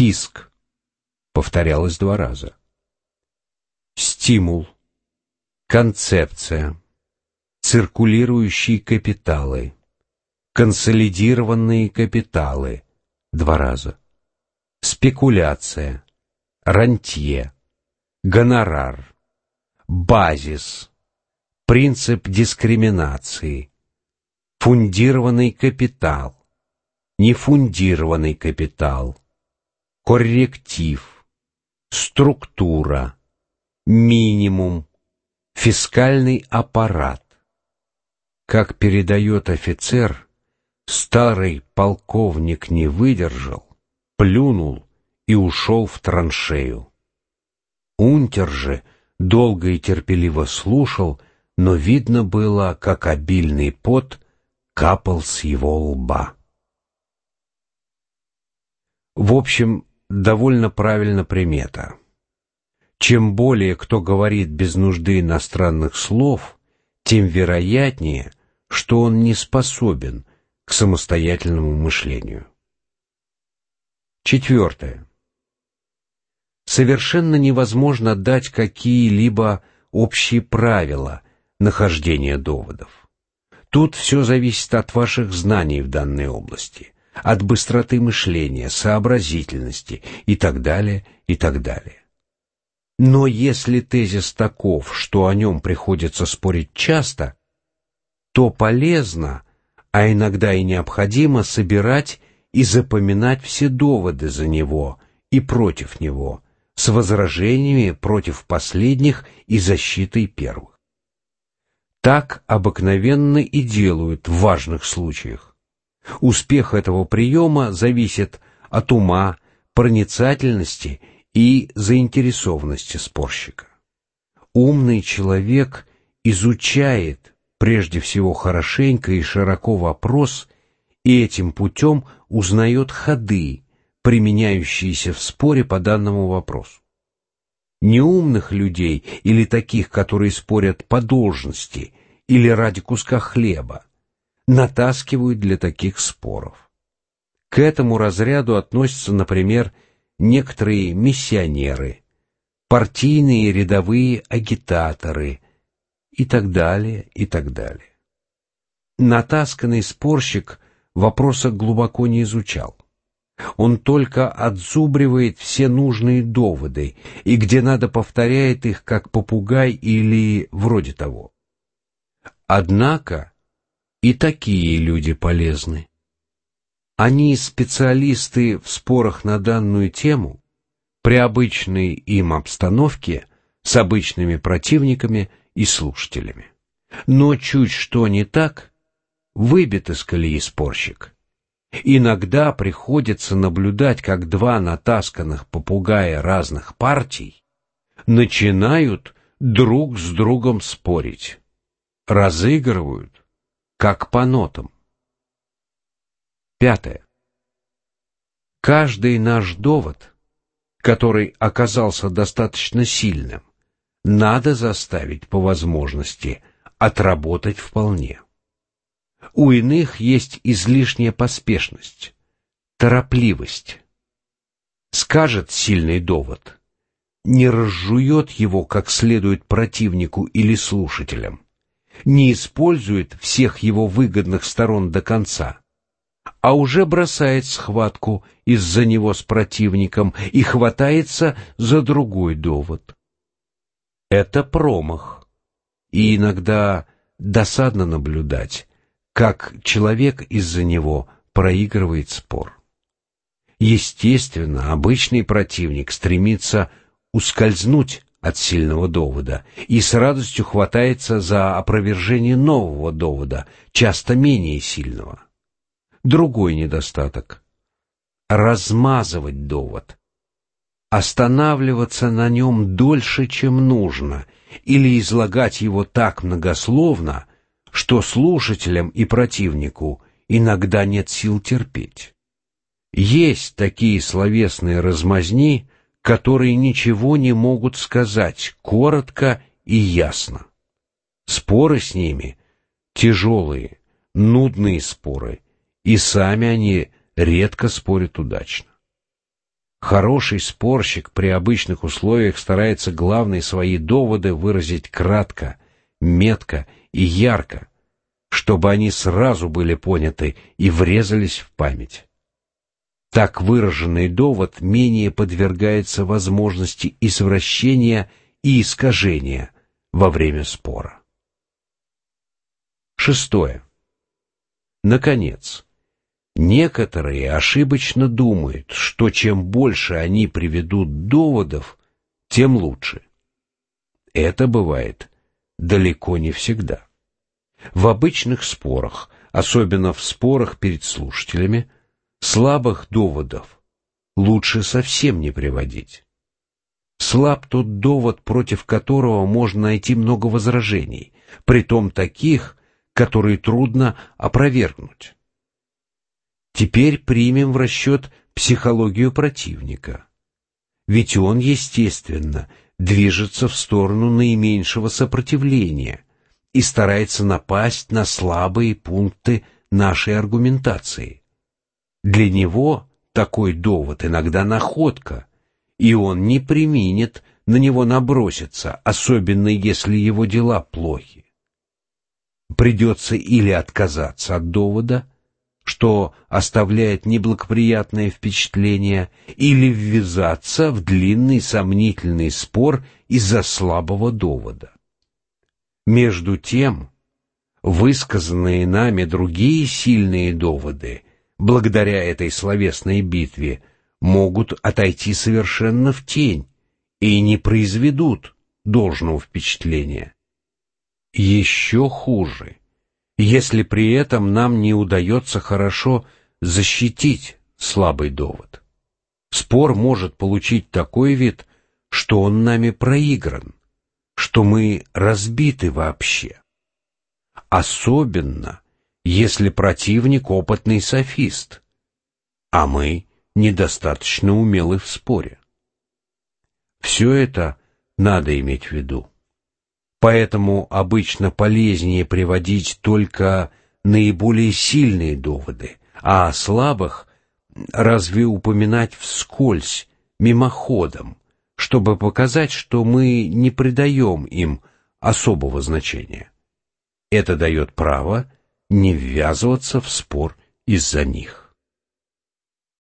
Фиск. Повторялось два раза. Стимул. Концепция. Циркулирующие капиталы. Консолидированные капиталы. Два раза. Спекуляция. Рантье. Гонорар. Базис. Принцип дискриминации. Фундированный капитал. Нефундированный капитал. Корректив. Структура. Минимум. Фискальный аппарат. Как передает офицер, старый полковник не выдержал, плюнул и ушел в траншею. Унтер же долго и терпеливо слушал, но видно было, как обильный пот капал с его лба. В общем, довольно правильно примета. Чем более кто говорит без нужды иностранных слов, тем вероятнее, что он не способен к самостоятельному мышлению. Четвертое. Совершенно невозможно дать какие-либо общие правила нахождения доводов. Тут все зависит от ваших знаний в данной области, от быстроты мышления, сообразительности и так далее, и так далее. Но если тезис таков, что о нем приходится спорить часто, то полезно, а иногда и необходимо собирать и запоминать все доводы за него и против него, с возражениями против последних и защитой первых. Так обыкновенно и делают в важных случаях. Успех этого приема зависит от ума, проницательности и заинтересованности спорщика. Умный человек изучает прежде всего хорошенько и широко вопрос и этим путем узнает ходы, применяющиеся в споре по данному вопросу. Неумных людей или таких, которые спорят по должности или ради куска хлеба, натаскивают для таких споров. К этому разряду относятся, например, некоторые миссионеры, партийные рядовые агитаторы и так далее, и так далее. Натасканный спорщик вопроса глубоко не изучал. Он только отзубривает все нужные доводы, и где надо повторяет их, как попугай или вроде того. Однако и такие люди полезны. Они специалисты в спорах на данную тему, при обычной им обстановке, с обычными противниками и слушателями. Но чуть что не так, выбит из колеи спорщик. Иногда приходится наблюдать, как два натасканных попугая разных партий начинают друг с другом спорить, разыгрывают, как по нотам. Пятое. Каждый наш довод, который оказался достаточно сильным, надо заставить по возможности отработать вполне. У иных есть излишняя поспешность, торопливость. Скажет сильный довод, не разжует его как следует противнику или слушателям, не использует всех его выгодных сторон до конца, а уже бросает схватку из-за него с противником и хватается за другой довод. Это промах, и иногда досадно наблюдать, как человек из-за него проигрывает спор. Естественно, обычный противник стремится ускользнуть от сильного довода и с радостью хватается за опровержение нового довода, часто менее сильного. Другой недостаток — размазывать довод, останавливаться на нем дольше, чем нужно, или излагать его так многословно, что слушателям и противнику иногда нет сил терпеть. Есть такие словесные размазни, которые ничего не могут сказать коротко и ясно. Споры с ними тяжелые, нудные споры, и сами они редко спорят удачно. Хороший спорщик при обычных условиях старается главные свои доводы выразить кратко, метко и ярко, чтобы они сразу были поняты и врезались в память. Так выраженный довод менее подвергается возможности извращения и искажения во время спора. Шестое. Наконец, некоторые ошибочно думают, что чем больше они приведут доводов, тем лучше. Это бывает далеко не всегда. В обычных спорах, особенно в спорах перед слушателями, слабых доводов лучше совсем не приводить. Слаб тот довод, против которого можно найти много возражений, притом таких, которые трудно опровергнуть. Теперь примем в расчет психологию противника. Ведь он, естественно, движется в сторону наименьшего сопротивления и старается напасть на слабые пункты нашей аргументации. Для него такой довод иногда находка, и он не применит на него наброситься, особенно если его дела плохи. Придется или отказаться от довода, что оставляет неблагоприятное впечатление, или ввязаться в длинный сомнительный спор из-за слабого довода. Между тем, высказанные нами другие сильные доводы, благодаря этой словесной битве, могут отойти совершенно в тень и не произведут должного впечатления. Еще хуже, если при этом нам не удается хорошо защитить слабый довод. Спор может получить такой вид, что он нами проигран, что мы разбиты вообще. Особенно, если противник опытный софист, а мы недостаточно умелы в споре. Все это надо иметь в виду. Поэтому обычно полезнее приводить только наиболее сильные доводы, а о слабых разве упоминать вскользь, мимоходом, чтобы показать, что мы не придаем им особого значения. Это дает право не ввязываться в спор из-за них.